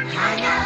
Hello.